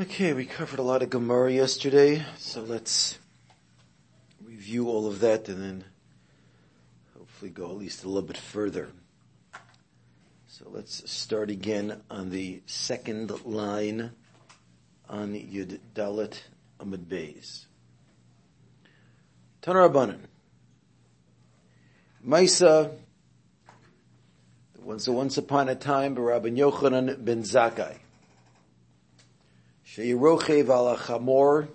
Okay, we covered a lot of Gemara yesterday, so let's review all of that and then hopefully go at least a little bit further. So let's start again on the second line on Yud Dalet Amud Beis. Tanarabanan. Maisa, once, once upon a time, Rabban Yochanan ben Zakkai. Sheyirochev al Chamor.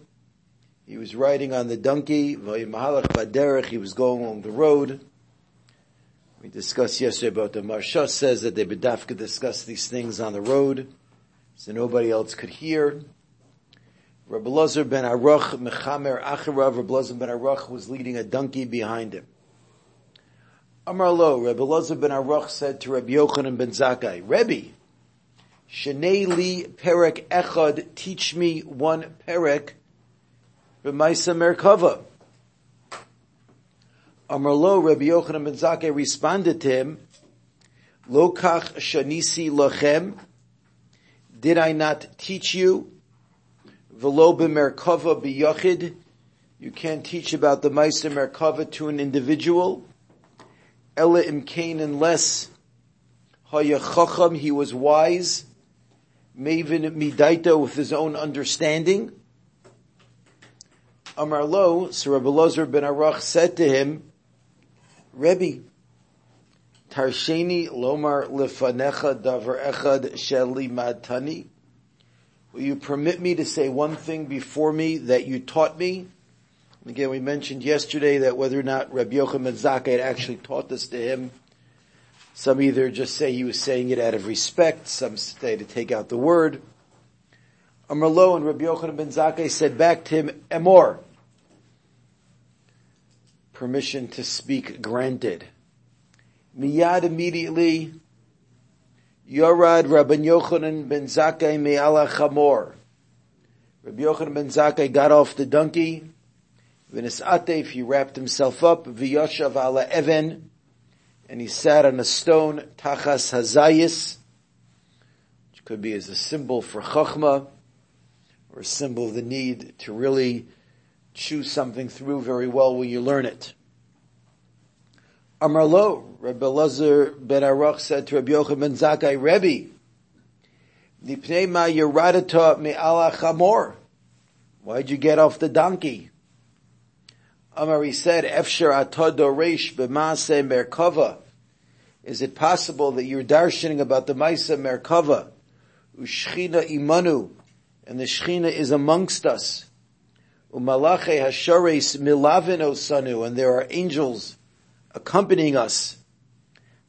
He was riding on the donkey. Mahalach baderech. He was going along the road. We discussed yesterday about the Maharsha says that the Bedafka discuss these things on the road, so nobody else could hear. Rabbi Lazar ben Aruch mechamer acharav. Rabbi Lazar ben Aruch was leading a donkey behind him. Amar lo, Rabbi Lazar ben Aruch said to Rabbi Yochanan ben Zakkai, Rebbe, Shnei li perek echad, teach me one perek, b'maisa merkava. Amar lo, Rabbi Yochanan ben Zakkai responded to him, Lo kach shanisi lochem, did I not teach you? Velo b'merkava b'yochid, you can't teach about the Maisa Merkava to an individual. Ella imkain unless Hayachacham, he was wise. Maven Midaita with his own understanding. Amar Lo, Sir Rabbi Lazar ben Arach said to him, Rebbe, Tarsheni lomar lefanecha davar echad sheli matani. Will you permit me to say one thing before me that you taught me? Again, we mentioned yesterday that whether or not Rabbi Yochanan Zakkai had actually taught this to him, some either just say he was saying it out of respect, some say to take out the word. Amrlo and Rabbi Yochanan ben Zakkai said back to him, Emor. Permission to speak granted. Miyad immediately, Yorad Rabbi Yochanan ben Zakkai me'ala chamor. Rabbi Yochanan ben Zakkai got off the donkey, V'nis atef, he wrapped himself up, v'yoshav ala even, and he sat on a stone, tachas hazayis, which could be as a symbol for chachma, or a symbol of the need to really chew something through very well when you learn it. Amarlo, Rabbi Lazar ben Arach said to Rabbi Yochanan ben Zakkai, Rebbe, Nipnei ma yeradata me'ala chamor. Why'd you get off the donkey? Amari said, Efshar atado reish b'maase merkava. Is it possible that you're darshaning about the Maisa Merkava, Ushchina imanu, and the Shchina is amongst us, Umalache hashares milavin osanu, and there are angels accompanying us,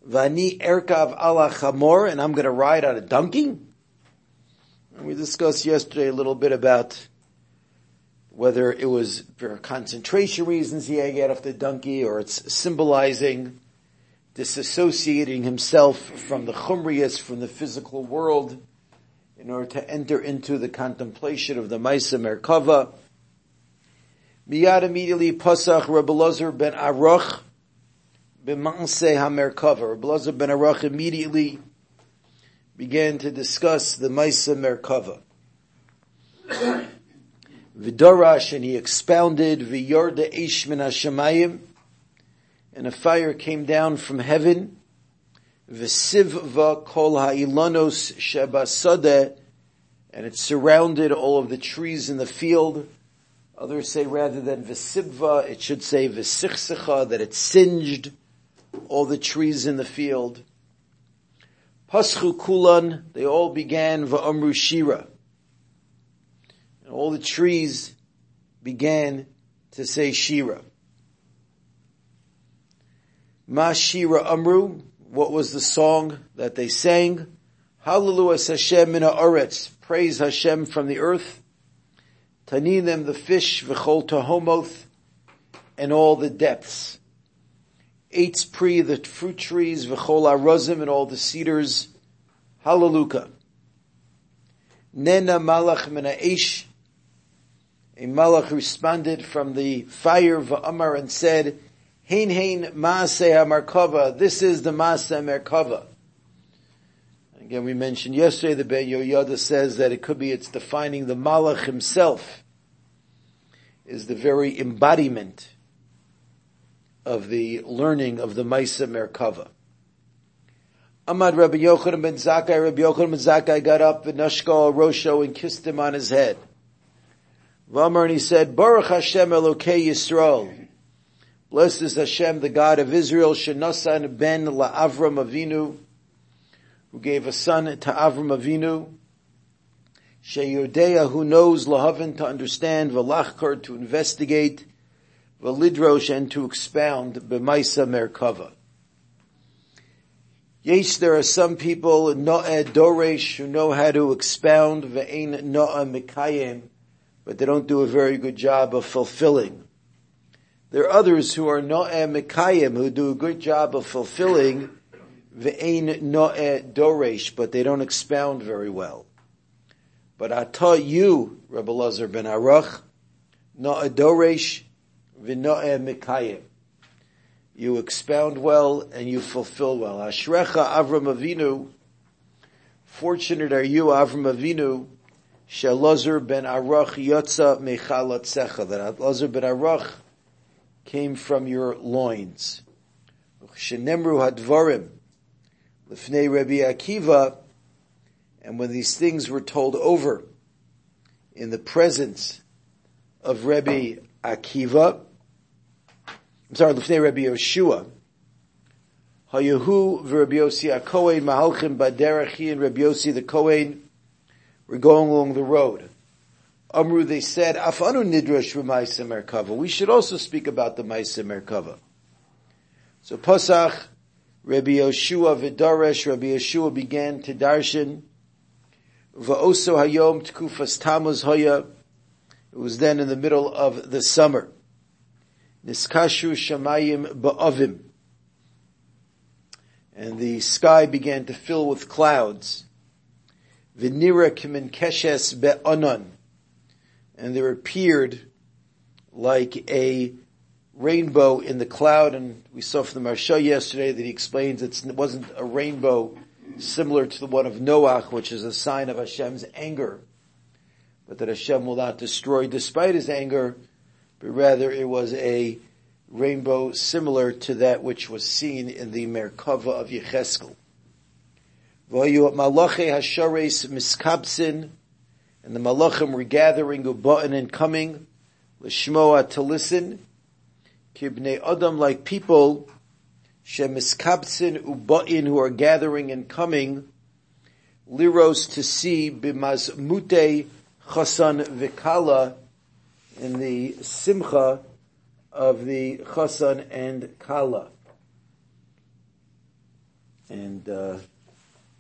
Vani erkav ala chamor, and I'm going to ride on a donkey? And we discussed yesterday a little bit about whether it was for concentration reasons he get off the donkey or it's symbolizing disassociating himself from the chumrius, from the physical world, in order to enter into the contemplation of the Maisa Merkava. Miyad immediately Pasach Lazar ben Aruch b'Maaseh HaMerkava. Rabbi Lazar ben Aruch immediately began to discuss the Maisa Merkava. V'darash, and he expounded, v'yorda ish min hashemayim, and a fire came down from heaven, v'sivva kol ha'ilanos shebasodeh, and it surrounded all of the trees in the field. Others say rather than v'sivva, it should say v'sichsicha, that it singed all the trees in the field. Paschu kulan, they all began v'amru shira and all the trees began to say Shira. Ma Shira Amru, what was the song that they sang? Hallelujah Hashem min ha'aretz, praise Hashem from the earth. Taninim the fish, v'chol tahomoth, and all the depths. Eitz pri, the fruit trees, v'chol arozim, and all the cedars. Hallelujah. Nena malach min ha'esh, a malach responded from the fire of Amar and said, Hein hein maaseh merkava, this is the maaseh merkava. Again, we mentioned yesterday the Ben Yoyada says that it could be it's defining the Malach himself is the very embodiment of the learning of the Maisa Merkava. Ahmad Rabbi Yochanan ben Zakkai, Rabbi Yochanan ben Zakkai got up Nashkal Rosho and kissed him on his head. Vamar and he said, Baruch Hashem Elokei Yisrael. Blessed is Hashem, the God of Israel, Shenasan ben LaAvram Avinu, who gave a son to Avram Avinu, Sheyodea, who knows Lahavin to understand, Velachkar to investigate, Velidrosh and to expound, B'maisa Merkava. Yes, there are some people, No'eh Doresh, who know how to expound, Ve'ein No'eh Mikayim, but they don't do a very good job of fulfilling. There are others who are No'eh Mikayim, who do a good job of fulfilling, Ve'ein No'eh Doresh, but they don't expound very well. But I taught you, Rabbi Lazar ben Arach, No'eh Doresh, Ve'no'eh Mikayim you expound well and you fulfill well. Ashrecha Avram Avinu, fortunate are you, Avram Avinu, Shalazar ben Arach Yotza Mechalat Secha, that Lazar ben Arach came from your loins. Shenemru Hadvarim, Lefnei Rabbi Akiva, and when these things were told over in the presence of Rabbi Akiva, I'm sorry, Lefnei Rabbi Yoshua. Hayahu v'Rabbi Yossi HaKohen Mahalchim Baderach and Rabbi Yossi the Kohen were going along the road. Amru, they said, Afanu Nidrash v'Maisa Merkava. We should also speak about the Maisa Merkava. So Pasach, Rabbi Yoshua v'Daresh, Rabbi Yeshua began to darshan. Va'oso hayom tkufas tamuz hoya. It was then in the middle of the summer. Niskashu Shamayim Ba'avim. And the sky began to fill with clouds. Vinira Kimin Keshes Be'anon. And there appeared like a rainbow in the cloud, and we saw from the Maharsha yesterday that he explains it wasn't a rainbow similar to the one of Noach, which is a sign of Hashem's anger, but that Hashem will not destroy despite his anger, but rather it was a rainbow similar to that which was seen in the Merkava of Yecheskel. Malachi Hashares Miskabsin, and the Malachim were gathering Uba'in and coming, Lishmoa to listen, Kibnei Adam like people, Shemiskabsin Uba'in who are gathering and coming, Liros to see Bimazmute Chasan Vikala, in the simcha of the chasan and kala. And uh,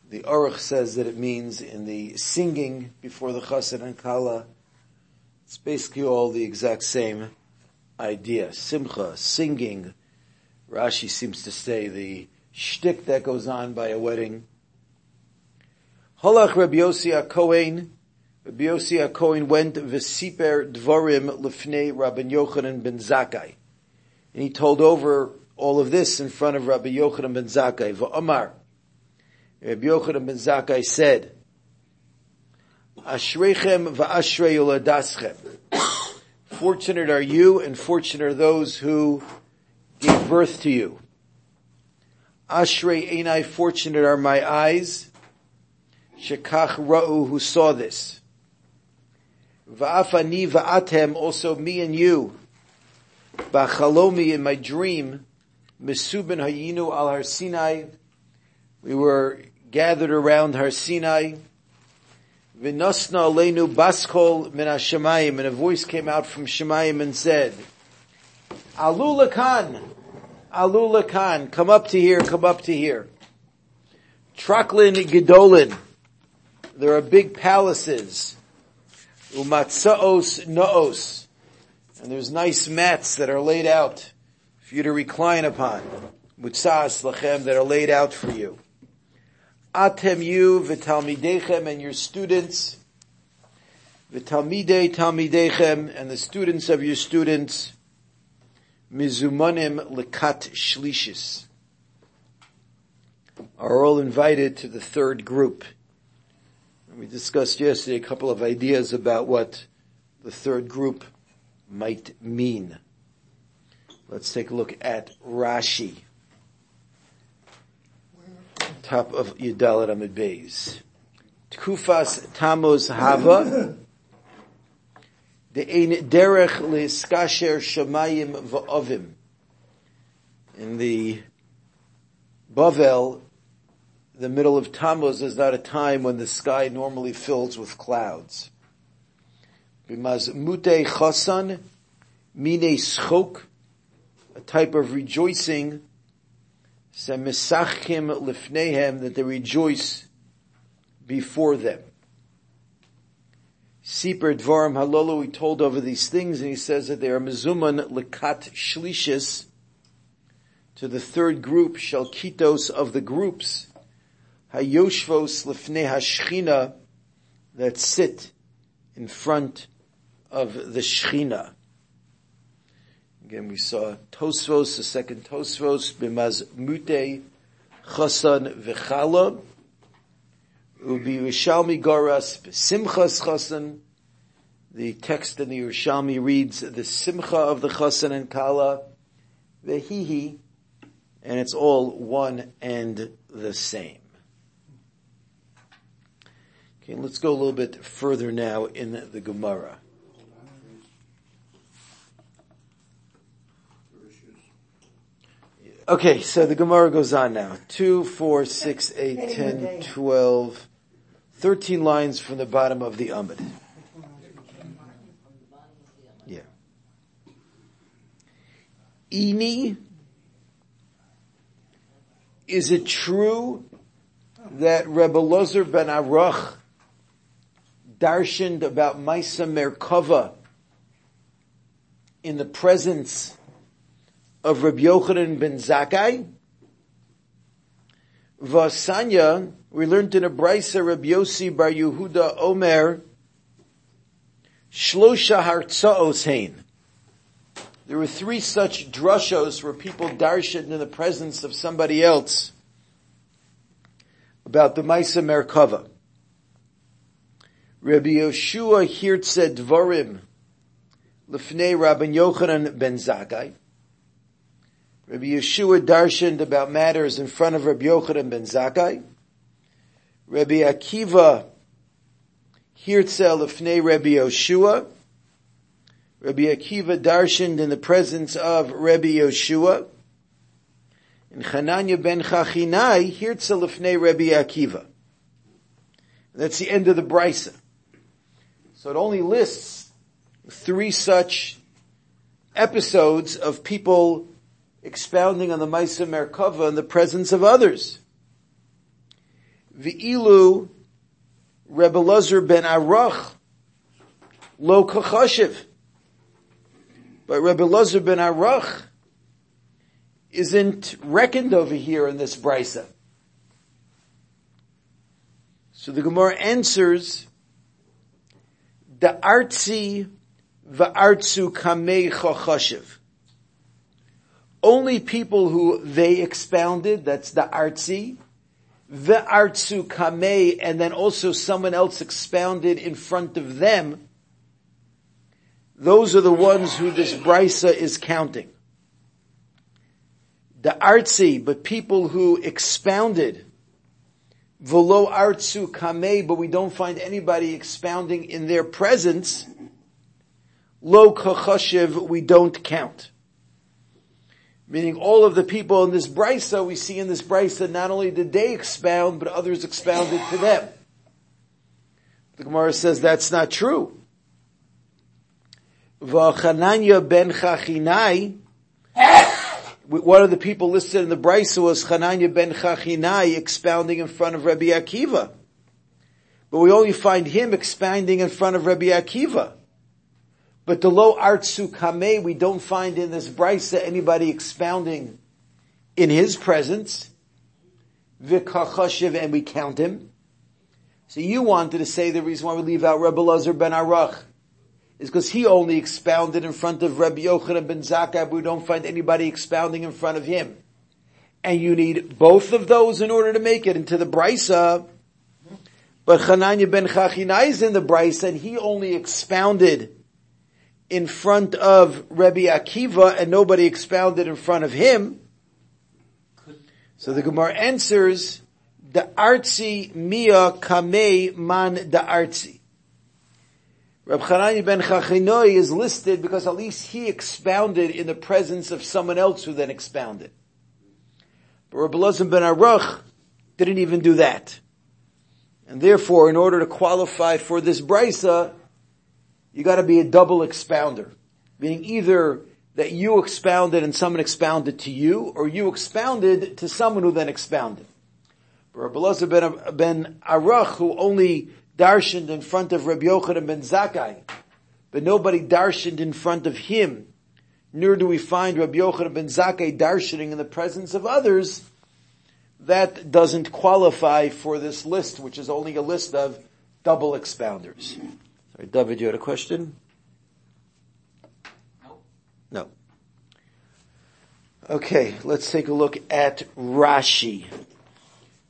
the Aruch says that it means in the singing before the chasan and kala, it's basically all the exact same idea. Simcha, singing. Rashi seems to say the shtick that goes on by a wedding. Halach Rabbi Yossi Kohen Rabbi Yossi HaKohen went v'siper dvarim lefnei Rabbi Yochanan ben Zakkai. And he told over all of this in front of Rabbi Yochanan ben Zakkai. V'omar, Rabbi Yochanan ben Zakkai said, Ashrechem v'ashrei uladaschem. Fortunate are you and fortunate are those who gave birth to you. Ashrei einai, fortunate are my eyes. Shekach ra'u, who saw this. Va'afani va'atem, also me and you. Ba'chalomi, in my dream, Mesubin hayinu al Har Sinai. We were gathered around Har Sinai. V'nosna aleinu baskol min Hashemayim, and a voice came out from Shemayim and said, Alula Khan, Alula Khan, come up to here, come up to here. Traklin Gedolin, there are big palaces umatzaos noos. And there's nice mats that are laid out for you to recline upon. Mutzas lachem that are laid out for you. Atem you v'talmidechem and your students. V'talmidei talmidechem and the students of your students. Mizumanim lekat shlishis. are all invited to the third group. We discussed yesterday a couple of ideas about what the third group might mean. Let's take a look at Rashi. Top of Yudalat Amud Beis. Tkufas Tammuz Hava. The ein derech liskasher shamayim va'ovim. In the Bavel, the middle of Tammuz is not a time when the sky normally fills with clouds. Bimaz mute chasan, mine schok, a type of rejoicing, semisachim lifnehem, that they rejoice before them. Sipur Dvarim Halolu, he told over these things, and he says that they are mezuman lekat shlishis, to the third group, shalkitos of the groups, hayoshvos lifnei hashchina, that sit in front of the shchina. Again, we saw Tosfos, the second Tosfos, b'maz mute, chasan v'chala, ubi Yerushalmi goras simchas chasan. The text in the Yerushalmi reads the simcha of the chasan and kala, vehihi, and it's all one and the same. Okay, let's go a little bit further now in the Gemara. Okay, so the Gemara goes on now. 2, 4, 6, 8, 10, 12, 13 lines from the bottom of the Amud. Yeah. Ini, is it true that Rebbe Lozer ben Aruch darshaned about Maisa Merkava in the presence of Rabbi Yochanan ben Zakkai. Vasanya, we learned in a brisa Rabbi Yossi bar Yehuda Omer, Shlosha Hartzaos Hein. There were three such drushos where people darshan in the presence of somebody else about the Maisa Merkava. Rabbi Yoshua Hirtze Dvorim Lefnei Rabbi Yochanan ben Zakkai. Rabbi Yeshua darshaned about matters in front of Rabbi Yochanan ben Zakkai. Rabbi Akiva Hirtzel Lefnei Rabbi Yeshua. Rabbi Akiva darshaned in the presence of Rabbi Yeshua. And Hananya ben Chachinai Hirtzel Lefnei Rabbi Akiva. That's the end of the brisa. So it only lists three such episodes of people expounding on the Maisa Merkava in the presence of others. V'ilu Rebbe Lazar ben Arach lo kachashiv. But Rebbe Lazar ben Arach isn't reckoned over here in this brisa. So the Gemara answers, the artzi va'artzu kamei chachashiv only people who they expounded, that's the artzi, the artsu kamei, and then also someone else expounded in front of them, those are the ones who this brisa is counting. The artzi, but people who expounded, velo artsu kamei, but we don't find anybody expounding in their presence, lo kachashiv, we don't count. Meaning all of the people in this brisa, we see in this brisa, not only did they expound, but others expounded to them. The Gemara says that's not true. V'chananya ben Chachinai, one of the people listed in the brisa was Chananya ben Chachinai expounding in front of Rabbi Akiva. But we only find him expounding in front of Rabbi Akiva. But the low artsu kame, we don't find in this brisa anybody expounding in his presence. Vikachashiv, and we count him. So you wanted to say the reason why we leave out Rebbe Lazar ben Arach is because he only expounded in front of Rabbi Yochanan ben Zakkai, we don't find anybody expounding in front of him. and you need both of those in order to make it into the brisa. But Hananya ben Chachinai is in the brisa, and he only expounded in front of Rabbi Akiva, and nobody expounded in front of him. So the Gemara answers, the artsi mia kamei man the artsi. Rab Chananya ben Chachinoi is listed because at least he expounded in the presence of someone else who then expounded. But Rabbi Elazar ben Aruch didn't even do that. And therefore, in order to qualify for this brisa, you gotta be a double expounder. Meaning either that you expounded and someone expounded to you, or you expounded to someone who then expounded. Rabbi Elazar ben, ben Aruch, who only darshaned in front of Rabbi Yochanan ben Zakkai, but nobody darshaned in front of him. Nor do we find Rabbi Yochanan ben Zakkai darshaning in the presence of others. That doesn't qualify for this list, which is only a list of double expounders. Sorry, David, you had a question? No. No. Okay, let's take a look at Rashi.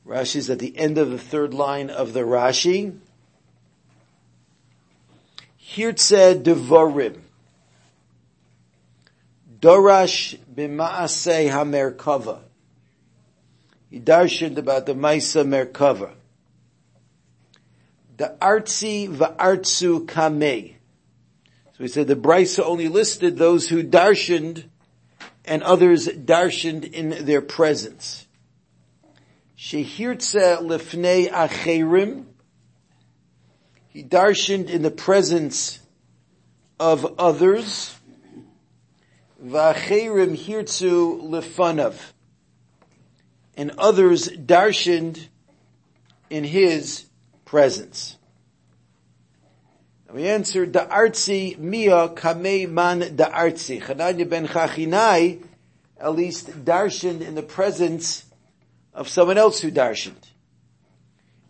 Rashi is at the end of the third line of the Rashi. Hirtze Devarim. Dorash b'maaseh hamerkava. He darshaned about the Maisa Merkava. The Artsi v'artsu kamei. So he said the Brisa only listed those who darshaned and others darshaned in their presence. Shehirtze lifnei acherim. He darshaned in the presence of others. V'acherim hirtzu lefanav. And others darshaned in his presence. We answered the artsi mia kamei man the artsi. Chananya ben Chachinai at least darshaned in the presence of someone else who darshaned.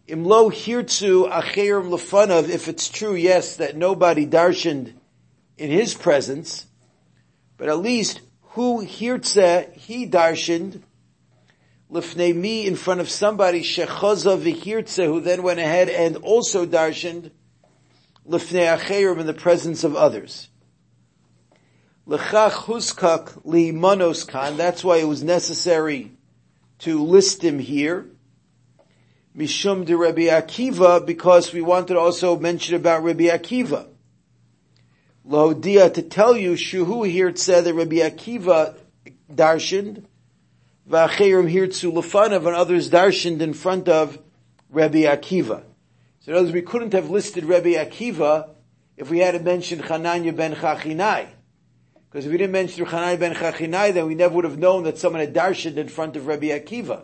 Imlo hirtzu acherim lefanav, if it's true, yes, that nobody darshaned in his presence, but at least who hirtze, he darshaned, lifnei me in front of somebody, shechaza v'hirtze, who then went ahead and also darshaned, lifnei acherim in the presence of others. Lechach huskak li manos kan, that's why it was necessary to list him here. Mishum de Rabbi Akiva, because we wanted to also mention about Rabbi Akiva. Lodia to tell you, Shuhu here said that Rabbi Akiva darshaned, V'acherim to Lefanav and others darshaned in front of Rabbi Akiva. So in other words, we couldn't have listed Rabbi Akiva if we hadn't mentioned Chananya ben Chachinai. Because if we didn't mention Chanai ben Chachinai, then we never would have known that someone had darshaned in front of Rabbi Akiva.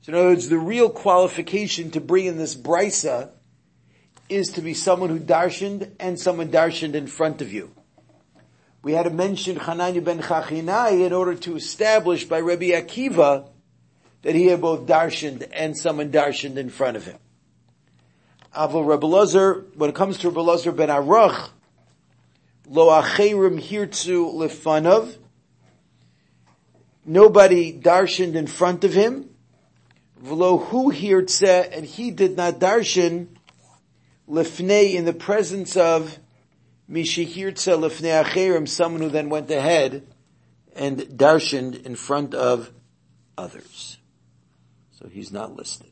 So in other words, the real qualification to bring in this brisa is to be someone who darshaned and someone darshaned in front of you. We had to mention Hanani ben Chachinai in order to establish by Rabbi Akiva that he had both darshaned and someone darshaned in front of him. Avol Rabbi Lazar, when it comes to Rabbi Lazar ben Aruch, lo acherim hirtzu lefanav. Nobody darshaned in front of him. V'lo hu hirtze, and he did not darshan lefnei in the presence of mishihirtze lefnei acherim, someone who then went ahead and darshaned in front of others. So he's not listed.